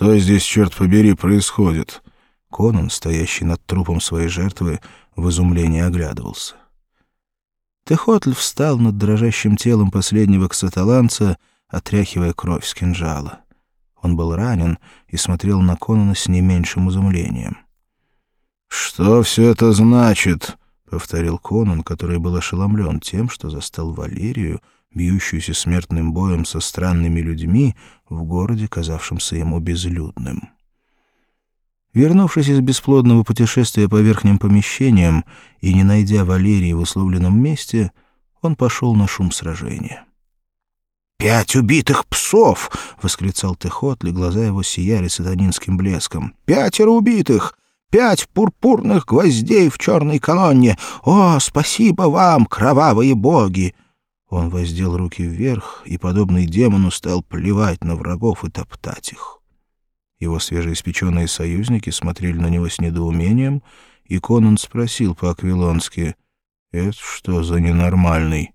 Что здесь, черт побери, происходит?» Конан, стоящий над трупом своей жертвы, в изумлении оглядывался. Техотль встал над дрожащим телом последнего ксаталанца, отряхивая кровь с кинжала. Он был ранен и смотрел на Конана с не меньшим изумлением. «Что все это значит?» — повторил Конан, который был ошеломлен тем, что застал Валерию, бьющуюся смертным боем со странными людьми в городе, казавшемся ему безлюдным. Вернувшись из бесплодного путешествия по верхним помещениям и не найдя Валерии в условленном месте, он пошел на шум сражения. «Пять убитых псов!» — восклицал Техотли, глаза его сияли сатанинским блеском. «Пятеро убитых! Пять пурпурных гвоздей в черной колонне! О, спасибо вам, кровавые боги!» Он воздел руки вверх и, подобный демону, стал плевать на врагов и топтать их. Его свежеиспеченные союзники смотрели на него с недоумением, и Конан спросил по-аквилонски, «Это что за ненормальный?»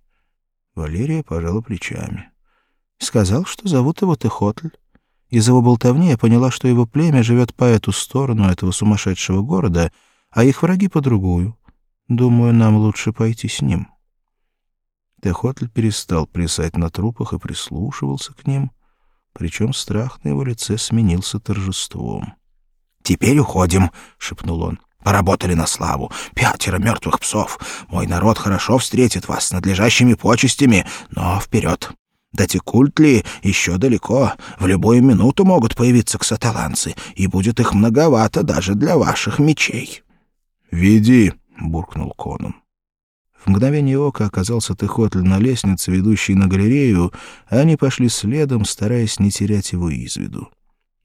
Валерия пожала плечами. Сказал, что зовут его Техотль. Из его болтовни я поняла, что его племя живет по эту сторону этого сумасшедшего города, а их враги по другую. Думаю, нам лучше пойти с ним. Техотль перестал плясать на трупах и прислушивался к ним — причем страх на его лице сменился торжеством. «Теперь уходим», — шепнул он. «Поработали на славу. Пятеро мертвых псов. Мой народ хорошо встретит вас с надлежащими почестями, но вперед. До Текультли еще далеко. В любую минуту могут появиться ксаталанцы, и будет их многовато даже для ваших мечей». «Веди», — буркнул Конун. В мгновение ока оказался Техотль на лестнице, ведущей на галерею, а они пошли следом, стараясь не терять его из виду.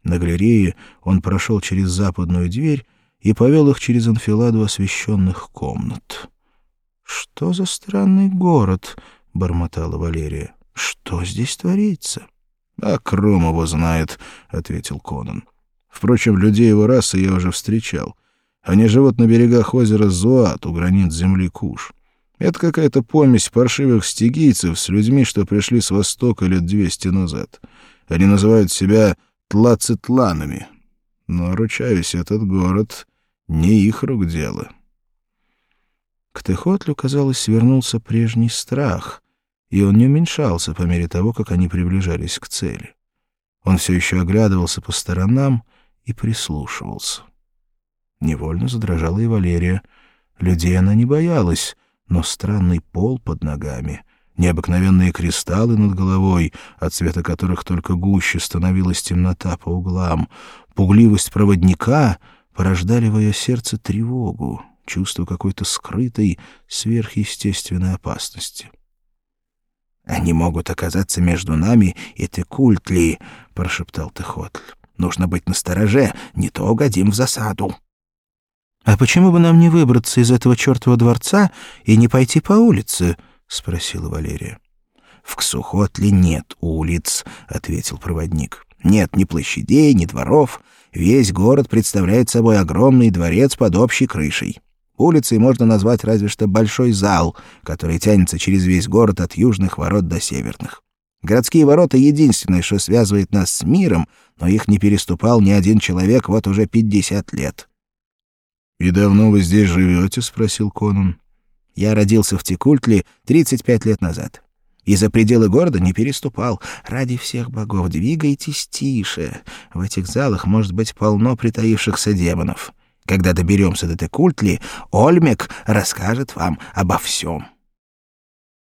На галерее он прошел через западную дверь и повел их через анфиладу освещенных комнат. «Что за странный город?» — бормотала Валерия. «Что здесь творится?» «А Кром его знает», — ответил Конан. «Впрочем, людей его расы я уже встречал. Они живут на берегах озера Зуат у границ земли Куш. Это какая-то помесь паршивых стигийцев с людьми, что пришли с Востока лет двести назад. Они называют себя тлацитланами. Но, ручаюсь, этот город не их рук дело. К Техотлю, казалось, вернулся прежний страх, и он не уменьшался по мере того, как они приближались к цели. Он все еще оглядывался по сторонам и прислушивался. Невольно задрожала и Валерия. Людей она не боялась, но странный пол под ногами, необыкновенные кристаллы над головой, от цвета которых только гуще становилась темнота по углам, пугливость проводника порождали в ее сердце тревогу, чувство какой-то скрытой, сверхъестественной опасности. «Они могут оказаться между нами и Текультли», — прошептал Техотль. «Нужно быть настороже, не то угодим в засаду». «А почему бы нам не выбраться из этого чертова дворца и не пойти по улице?» — спросила Валерия. «В Ксухотле нет улиц», — ответил проводник. «Нет ни площадей, ни дворов. Весь город представляет собой огромный дворец под общей крышей. Улицей можно назвать разве что большой зал, который тянется через весь город от южных ворот до северных. Городские ворота — единственное, что связывает нас с миром, но их не переступал ни один человек вот уже пятьдесят лет. «И давно вы здесь живете?» — спросил Конун. «Я родился в Текультле 35 лет назад. И за пределы города не переступал. Ради всех богов двигайтесь тише. В этих залах может быть полно притаившихся демонов. Когда доберемся до Текультли, Ольмек расскажет вам обо всем».